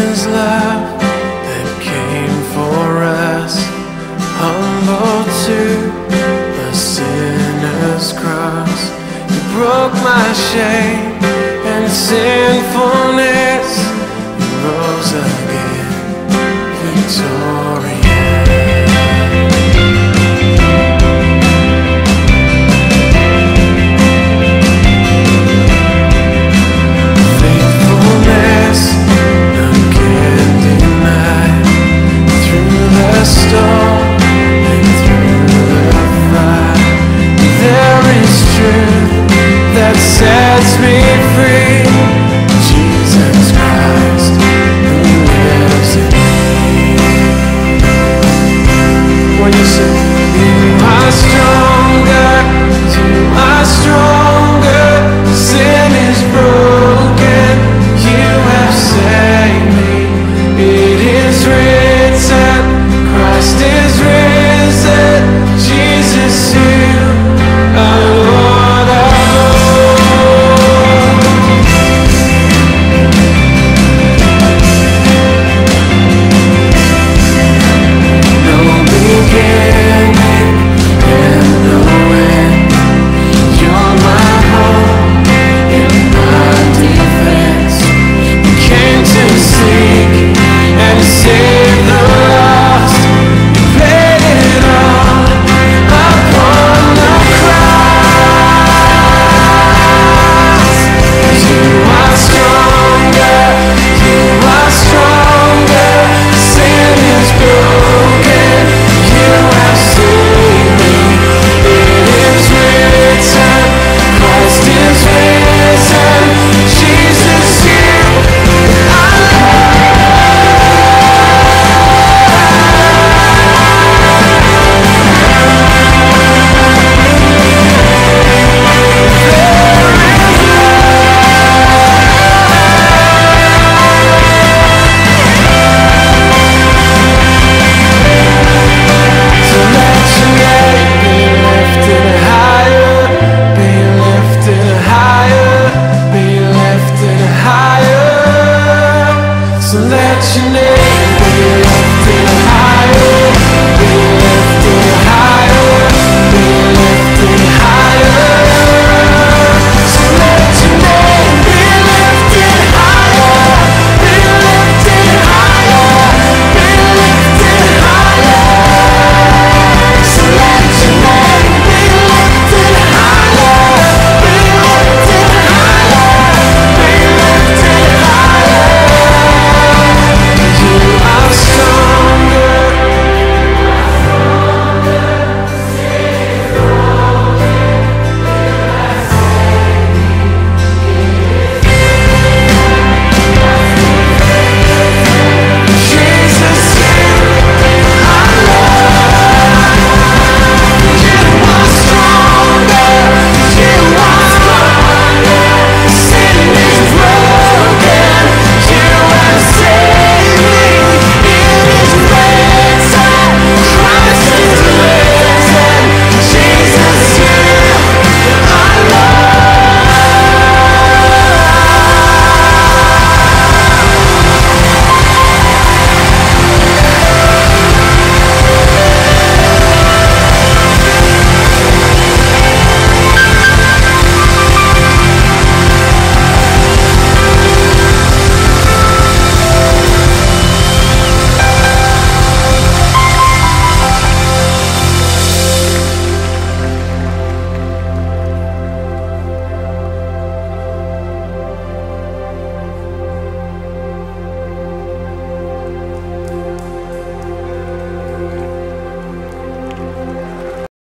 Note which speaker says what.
Speaker 1: His love that came for us, humble to the sinner's cross. You broke my shame and sinfulness. You rose again, victorious.